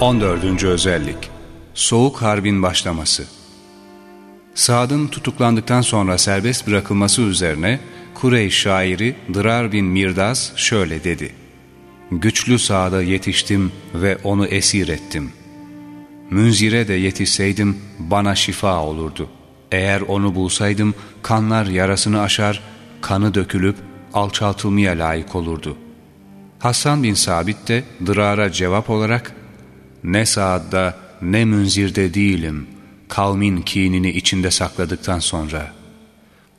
14. Özellik Soğuk Harbin Başlaması Sad'ın tutuklandıktan sonra serbest bırakılması üzerine Kureyş şairi Dırar bin Mirdaz şöyle dedi. Güçlü Sa'da yetiştim ve onu esir ettim. Münzire de yetişseydim bana şifa olurdu. Eğer onu bulsaydım kanlar yarasını aşar, kanı dökülüp alçaltılmaya layık olurdu. Hasan bin Sabit de Dırar'a cevap olarak ne Saad'da ne Münzir'de değilim kavmin kinini içinde sakladıktan sonra.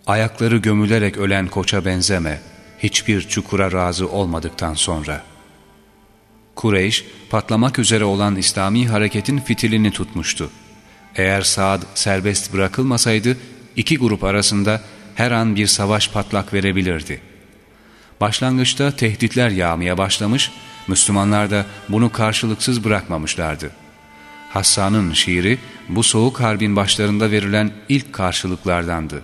Ayakları gömülerek ölen koça benzeme, hiçbir çukura razı olmadıktan sonra. Kureyş, patlamak üzere olan İslami hareketin fitilini tutmuştu. Eğer Saad serbest bırakılmasaydı, iki grup arasında her an bir savaş patlak verebilirdi. Başlangıçta tehditler yağmaya başlamış, Müslümanlar da bunu karşılıksız bırakmamışlardı. Hassan'ın şiiri bu soğuk harbin başlarında verilen ilk karşılıklardandı.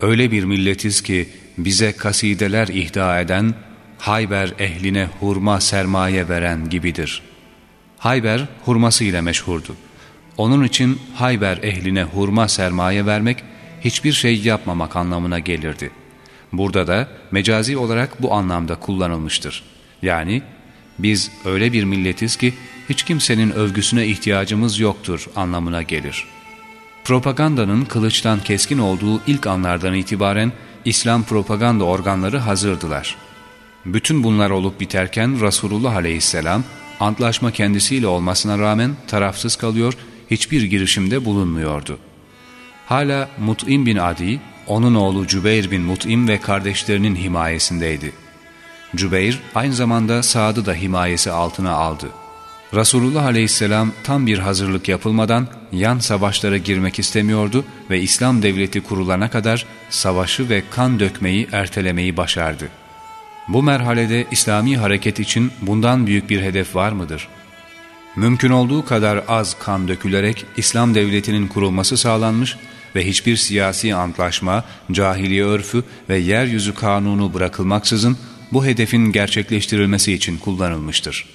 Öyle bir milletiz ki bize kasideler ihda eden, Hayber ehline hurma sermaye veren gibidir. Hayber hurması ile meşhurdu. Onun için Hayber ehline hurma sermaye vermek hiçbir şey yapmamak anlamına gelirdi. Burada da mecazi olarak bu anlamda kullanılmıştır. Yani biz öyle bir milletiz ki hiç kimsenin övgüsüne ihtiyacımız yoktur anlamına gelir. Propagandanın kılıçtan keskin olduğu ilk anlardan itibaren İslam propaganda organları hazırdılar. Bütün bunlar olup biterken Resulullah aleyhisselam antlaşma kendisiyle olmasına rağmen tarafsız kalıyor, hiçbir girişimde bulunmuyordu. Hala Mut'im bin Adi, onun oğlu Cübeyr bin Mut'im ve kardeşlerinin himayesindeydi. Cübeyr aynı zamanda Saad'ı da himayesi altına aldı. Resulullah aleyhisselam tam bir hazırlık yapılmadan yan savaşlara girmek istemiyordu ve İslam devleti kurulana kadar savaşı ve kan dökmeyi ertelemeyi başardı. Bu merhalede İslami hareket için bundan büyük bir hedef var mıdır? Mümkün olduğu kadar az kan dökülerek İslam devletinin kurulması sağlanmış ve hiçbir siyasi antlaşma, cahiliye örfü ve yeryüzü kanunu bırakılmaksızın bu hedefin gerçekleştirilmesi için kullanılmıştır.